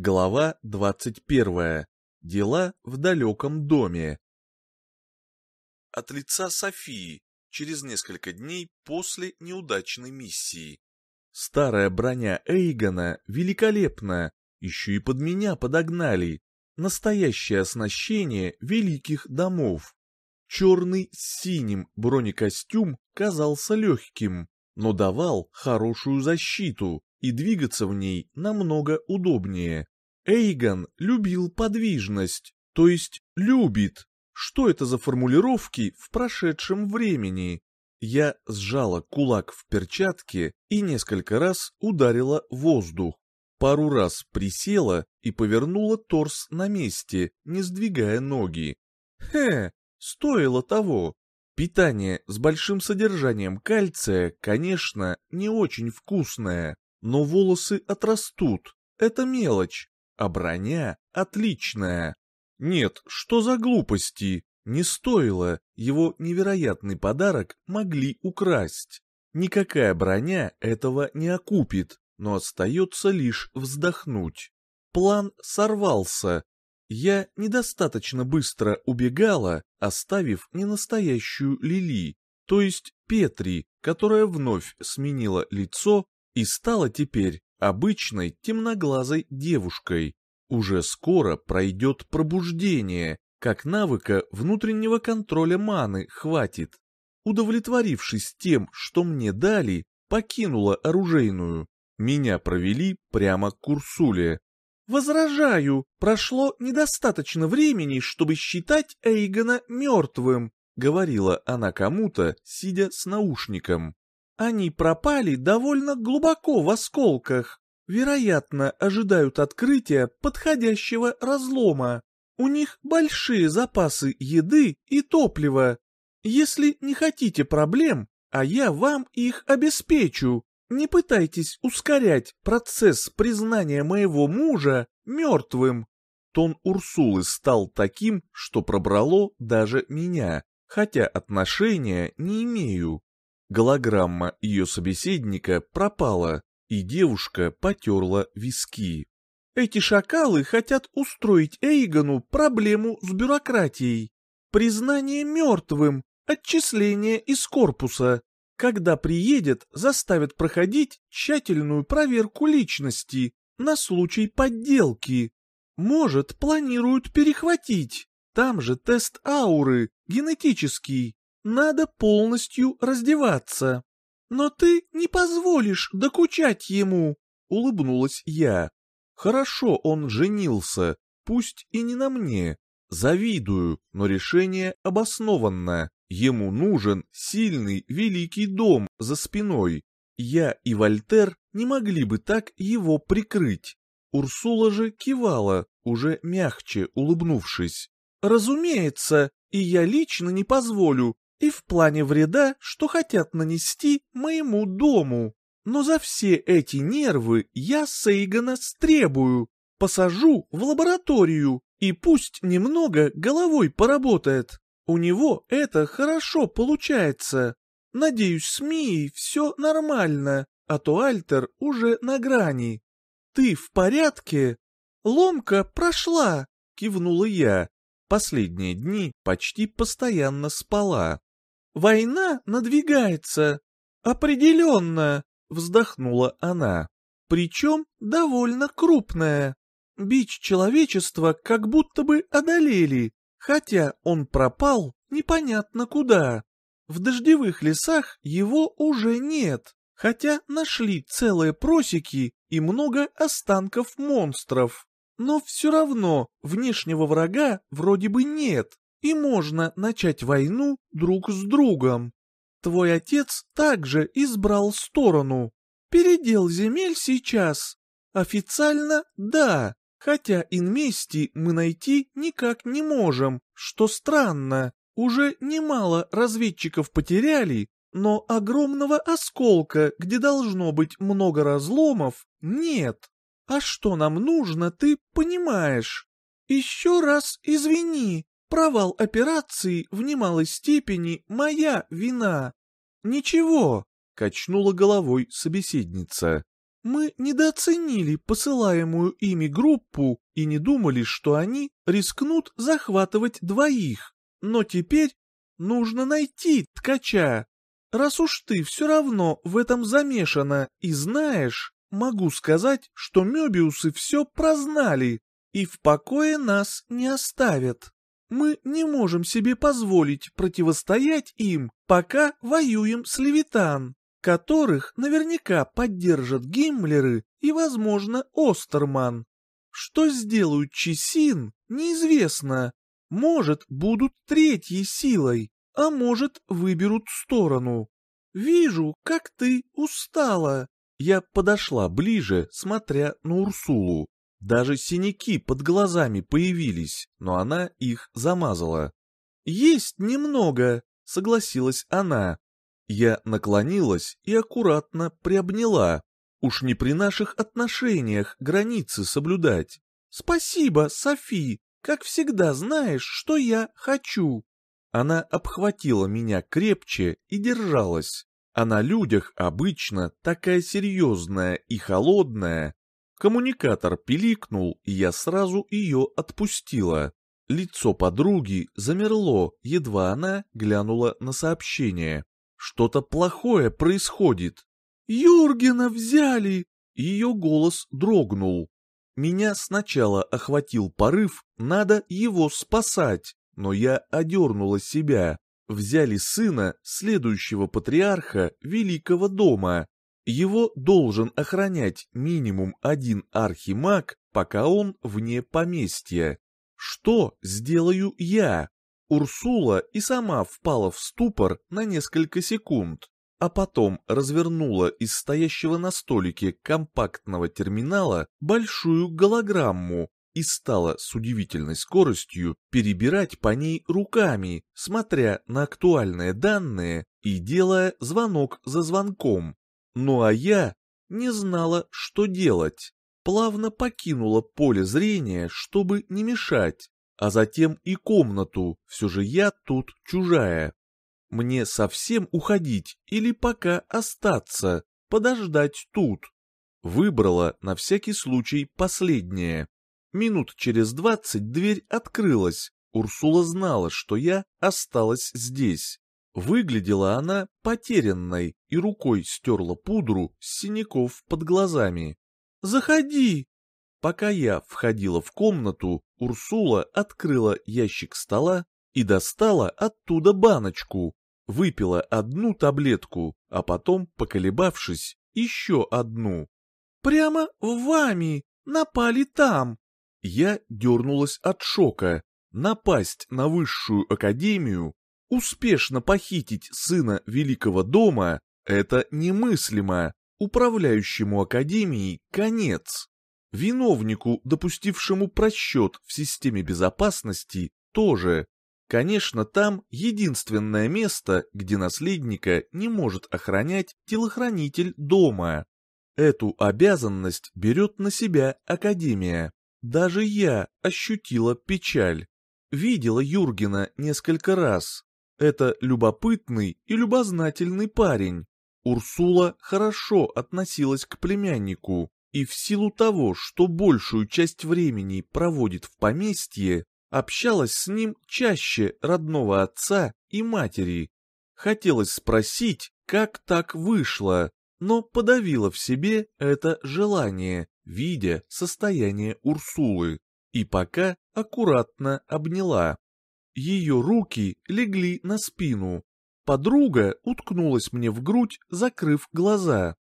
Глава 21. Дела в далеком доме. От лица Софии через несколько дней после неудачной миссии. Старая броня Эйгона великолепна, еще и под меня подогнали. Настоящее оснащение великих домов. Черный с синим бронекостюм казался легким, но давал хорошую защиту, и двигаться в ней намного удобнее. Эйгон любил подвижность, то есть любит. Что это за формулировки в прошедшем времени? Я сжала кулак в перчатке и несколько раз ударила воздух. Пару раз присела и повернула торс на месте, не сдвигая ноги. Хе, стоило того. Питание с большим содержанием кальция, конечно, не очень вкусное, но волосы отрастут, это мелочь, а броня отличная. Нет, что за глупости, не стоило, его невероятный подарок могли украсть. Никакая броня этого не окупит, но остается лишь вздохнуть. План сорвался. Я недостаточно быстро убегала, оставив ненастоящую Лили, то есть Петри, которая вновь сменила лицо и стала теперь обычной темноглазой девушкой. Уже скоро пройдет пробуждение, как навыка внутреннего контроля маны хватит. Удовлетворившись тем, что мне дали, покинула оружейную. Меня провели прямо к Курсуле. «Возражаю, прошло недостаточно времени, чтобы считать Эйгона мертвым», говорила она кому-то, сидя с наушником. Они пропали довольно глубоко в осколках. Вероятно, ожидают открытия подходящего разлома. У них большие запасы еды и топлива. Если не хотите проблем, а я вам их обеспечу, не пытайтесь ускорять процесс признания моего мужа мертвым. Тон Урсулы стал таким, что пробрало даже меня, хотя отношения не имею. Голограмма ее собеседника пропала, и девушка потерла виски. Эти шакалы хотят устроить Эйгону проблему с бюрократией. Признание мертвым, отчисление из корпуса. Когда приедет, заставят проходить тщательную проверку личности на случай подделки. Может, планируют перехватить. Там же тест ауры, генетический надо полностью раздеваться. Но ты не позволишь докучать ему, улыбнулась я. Хорошо, он женился, пусть и не на мне. Завидую, но решение обоснованно. Ему нужен сильный великий дом за спиной. Я и Вольтер не могли бы так его прикрыть. Урсула же кивала, уже мягче улыбнувшись. «Разумеется, и я лично не позволю, и в плане вреда, что хотят нанести моему дому. Но за все эти нервы я Сейгана стребую, посажу в лабораторию, и пусть немного головой поработает. У него это хорошо получается. Надеюсь, с Мией все нормально, а то Альтер уже на грани. Ты в порядке? Ломка прошла, кивнула я. Последние дни почти постоянно спала. Война надвигается. Определенно, вздохнула она. Причем довольно крупная. Бич человечества как будто бы одолели, хотя он пропал непонятно куда. В дождевых лесах его уже нет, хотя нашли целые просеки и много останков монстров. Но все равно внешнего врага вроде бы нет и можно начать войну друг с другом. Твой отец также избрал сторону. Передел земель сейчас. Официально да, хотя инмести мы найти никак не можем, что странно. Уже немало разведчиков потеряли, но огромного осколка, где должно быть много разломов, нет. А что нам нужно, ты понимаешь. Еще раз извини, Провал операции в немалой степени моя вина. Ничего, качнула головой собеседница. Мы недооценили посылаемую ими группу и не думали, что они рискнут захватывать двоих. Но теперь нужно найти ткача. Раз уж ты все равно в этом замешана и знаешь, могу сказать, что Мёбиусы все прознали и в покое нас не оставят. Мы не можем себе позволить противостоять им, пока воюем с Левитан, которых наверняка поддержат Гиммлеры и, возможно, Остерман. Что сделают Чесин, неизвестно. Может, будут третьей силой, а может, выберут сторону. Вижу, как ты устала. Я подошла ближе, смотря на Урсулу. Даже синяки под глазами появились, но она их замазала. «Есть немного», — согласилась она. Я наклонилась и аккуратно приобняла. Уж не при наших отношениях границы соблюдать. «Спасибо, Софи, как всегда знаешь, что я хочу». Она обхватила меня крепче и держалась. А на людях обычно такая серьезная и холодная, Коммуникатор пиликнул, и я сразу ее отпустила. Лицо подруги замерло, едва она глянула на сообщение. Что-то плохое происходит. «Юргена взяли!» Ее голос дрогнул. Меня сначала охватил порыв, надо его спасать, но я одернула себя. Взяли сына следующего патриарха Великого дома. Его должен охранять минимум один архимаг, пока он вне поместья. Что сделаю я? Урсула и сама впала в ступор на несколько секунд, а потом развернула из стоящего на столике компактного терминала большую голограмму и стала с удивительной скоростью перебирать по ней руками, смотря на актуальные данные и делая звонок за звонком. Ну а я не знала, что делать. Плавно покинула поле зрения, чтобы не мешать, а затем и комнату, все же я тут чужая. Мне совсем уходить или пока остаться, подождать тут. Выбрала на всякий случай последнее. Минут через двадцать дверь открылась. Урсула знала, что я осталась здесь. Выглядела она потерянной и рукой стерла пудру с синяков под глазами. «Заходи!» Пока я входила в комнату, Урсула открыла ящик стола и достала оттуда баночку. Выпила одну таблетку, а потом, поколебавшись, еще одну. «Прямо вами! Напали там!» Я дернулась от шока. Напасть на высшую академию Успешно похитить сына Великого дома – это немыслимо. Управляющему Академией конец. Виновнику, допустившему просчет в системе безопасности, тоже. Конечно, там единственное место, где наследника не может охранять телохранитель дома. Эту обязанность берет на себя Академия. Даже я ощутила печаль. Видела Юргена несколько раз, это любопытный и любознательный парень. Урсула хорошо относилась к племяннику, и в силу того, что большую часть времени проводит в поместье, общалась с ним чаще родного отца и матери. Хотелось спросить, как так вышло, но подавила в себе это желание, видя состояние Урсулы, и пока аккуратно обняла. Ее руки легли на спину. Подруга уткнулась мне в грудь, закрыв глаза.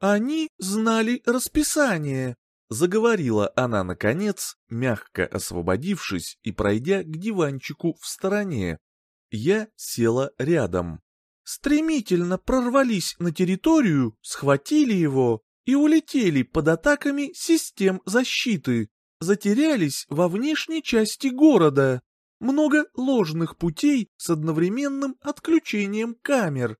«Они знали расписание», — заговорила она наконец, мягко освободившись и пройдя к диванчику в стороне. Я села рядом. Стремительно прорвались на территорию, схватили его и улетели под атаками систем защиты. Затерялись во внешней части города много ложных путей с одновременным отключением камер.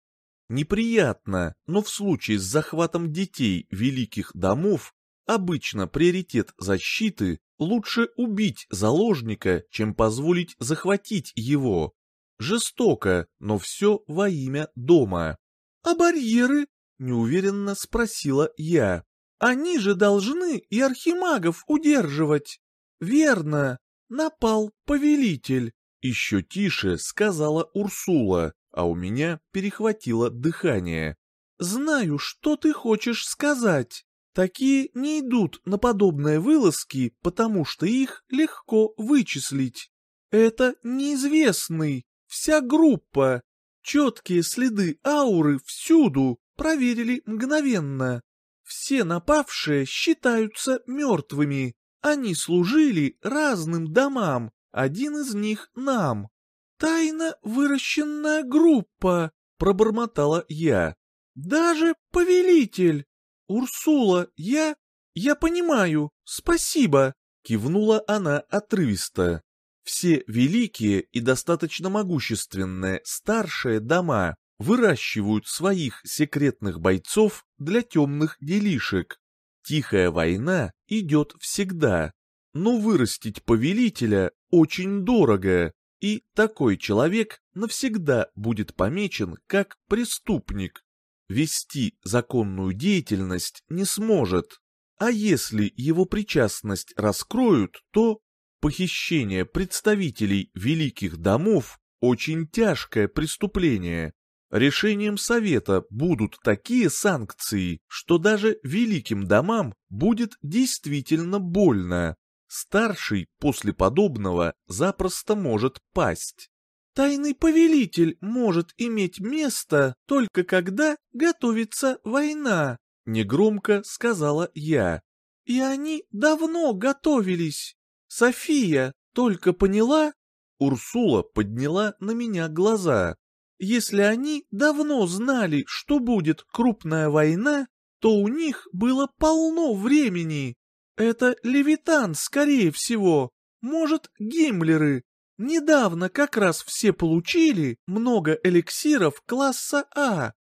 Неприятно, но в случае с захватом детей великих домов обычно приоритет защиты лучше убить заложника, чем позволить захватить его. Жестоко, но все во имя дома. «А барьеры?» — неуверенно спросила я. Они же должны и архимагов удерживать. Верно, напал повелитель. Еще тише сказала Урсула, а у меня перехватило дыхание. Знаю, что ты хочешь сказать. Такие не идут на подобные вылазки, потому что их легко вычислить. Это неизвестный, вся группа. Четкие следы ауры всюду проверили мгновенно. Все напавшие считаются мертвыми. Они служили разным домам, один из них нам. Тайно выращенная группа, пробормотала я. Даже повелитель. Урсула, я... я понимаю, спасибо, кивнула она отрывисто. Все великие и достаточно могущественные старшие дома выращивают своих секретных бойцов для темных делишек. Тихая война идет всегда, но вырастить повелителя очень дорого, и такой человек навсегда будет помечен как преступник. Вести законную деятельность не сможет, а если его причастность раскроют, то похищение представителей великих домов очень тяжкое преступление. Решением Совета будут такие санкции, что даже великим домам будет действительно больно. Старший после подобного запросто может пасть. Тайный повелитель может иметь место только когда готовится война, негромко сказала я. И они давно готовились. София только поняла? Урсула подняла на меня глаза. Если они давно знали, что будет крупная война, то у них было полно времени. Это Левитан, скорее всего. Может, Гиммлеры. Недавно как раз все получили много эликсиров класса А.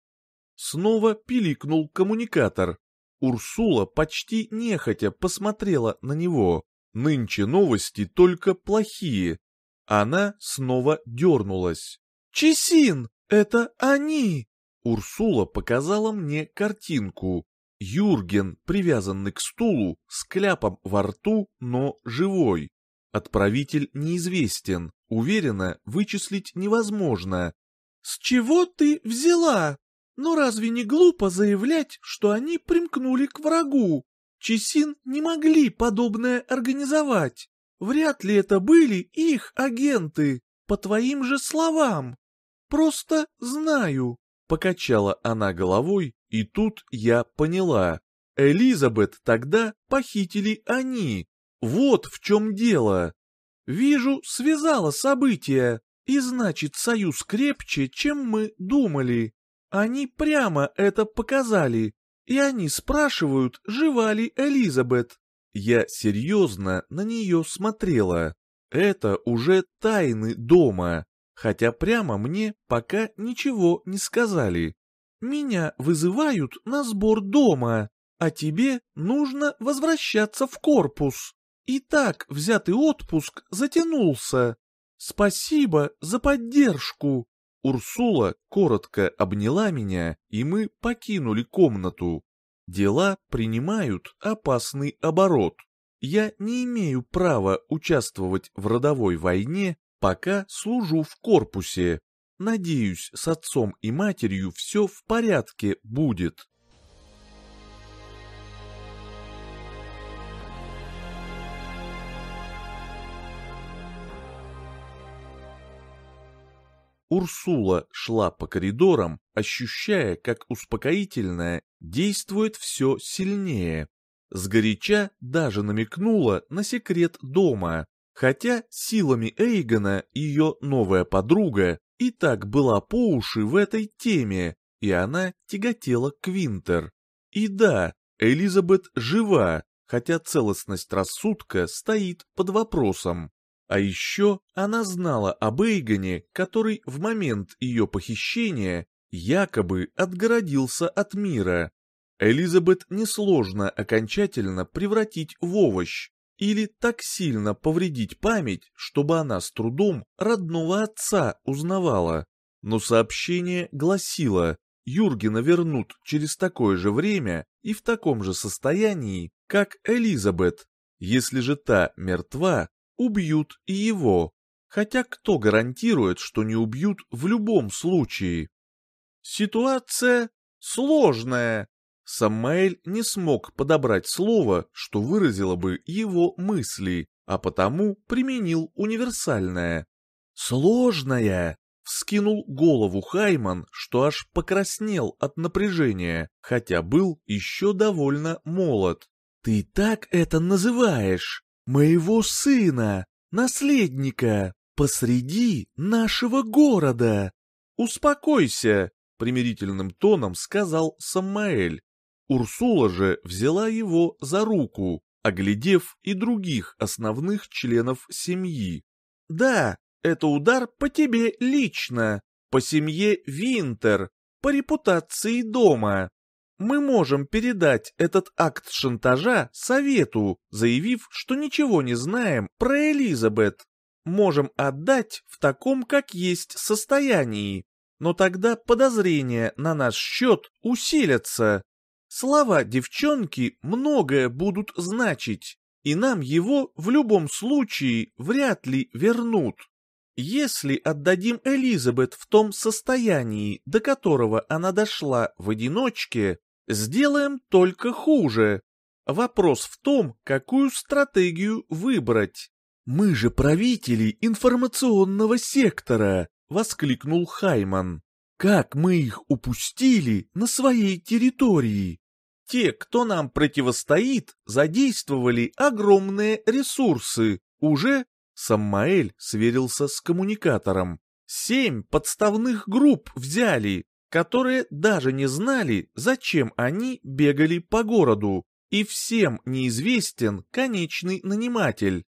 Снова пиликнул коммуникатор. Урсула почти нехотя посмотрела на него. Нынче новости только плохие. Она снова дернулась. «Чесин! Это они!» Урсула показала мне картинку. Юрген, привязанный к стулу, с кляпом во рту, но живой. Отправитель неизвестен, уверенно вычислить невозможно. «С чего ты взяла? Но разве не глупо заявлять, что они примкнули к врагу? Чесин не могли подобное организовать. Вряд ли это были их агенты, по твоим же словам. Просто знаю. Покачала она головой, и тут я поняла. Элизабет тогда похитили они. Вот в чем дело. Вижу, связала события, и значит союз крепче, чем мы думали. Они прямо это показали, и они спрашивают, жива ли Элизабет. Я серьезно на нее смотрела. Это уже тайны дома хотя прямо мне пока ничего не сказали. Меня вызывают на сбор дома, а тебе нужно возвращаться в корпус. И так взятый отпуск затянулся. Спасибо за поддержку. Урсула коротко обняла меня, и мы покинули комнату. Дела принимают опасный оборот. Я не имею права участвовать в родовой войне Пока служу в корпусе. Надеюсь, с отцом и матерью все в порядке будет. Урсула шла по коридорам, ощущая, как успокоительное действует все сильнее. Сгоряча даже намекнула на секрет дома. Хотя силами Эйгона ее новая подруга и так была по уши в этой теме, и она тяготела к Винтер. И да, Элизабет жива, хотя целостность рассудка стоит под вопросом. А еще она знала об Эйгоне, который в момент ее похищения якобы отгородился от мира. Элизабет несложно окончательно превратить в овощ, или так сильно повредить память, чтобы она с трудом родного отца узнавала. Но сообщение гласило, Юргена вернут через такое же время, и в таком же состоянии, как Элизабет. Если же та мертва, убьют и его. Хотя кто гарантирует, что не убьют в любом случае? Ситуация сложная. Самаэль не смог подобрать слово, что выразило бы его мысли, а потому применил универсальное. «Сложная!» — вскинул голову Хайман, что аж покраснел от напряжения, хотя был еще довольно молод. «Ты так это называешь? Моего сына, наследника, посреди нашего города!» «Успокойся!» — примирительным тоном сказал Самаэль. Урсула же взяла его за руку, оглядев и других основных членов семьи. «Да, это удар по тебе лично, по семье Винтер, по репутации дома. Мы можем передать этот акт шантажа совету, заявив, что ничего не знаем про Элизабет. Можем отдать в таком, как есть состоянии, но тогда подозрения на наш счет усилятся. Слова девчонки многое будут значить, и нам его в любом случае вряд ли вернут. Если отдадим Элизабет в том состоянии, до которого она дошла в одиночке, сделаем только хуже. Вопрос в том, какую стратегию выбрать. «Мы же правители информационного сектора!» — воскликнул Хайман. «Как мы их упустили на своей территории!» Те, кто нам противостоит, задействовали огромные ресурсы, уже Саммаэль сверился с коммуникатором. Семь подставных групп взяли, которые даже не знали, зачем они бегали по городу, и всем неизвестен конечный наниматель.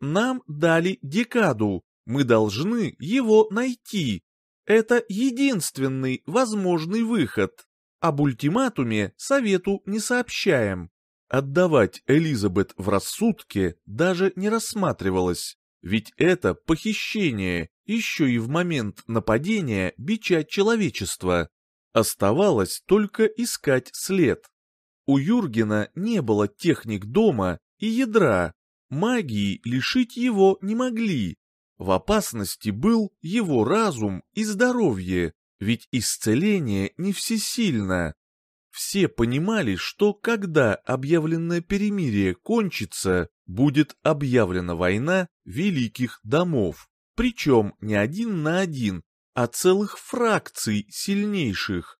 Нам дали декаду, мы должны его найти. Это единственный возможный выход. Об ультиматуме совету не сообщаем. Отдавать Элизабет в рассудке даже не рассматривалось. Ведь это похищение, еще и в момент нападения бича человечества. Оставалось только искать след. У Юргена не было техник дома и ядра, магии лишить его не могли. В опасности был его разум и здоровье, ведь исцеление не всесильно. Все понимали, что когда объявленное перемирие кончится, будет объявлена война великих домов, причем не один на один, а целых фракций сильнейших.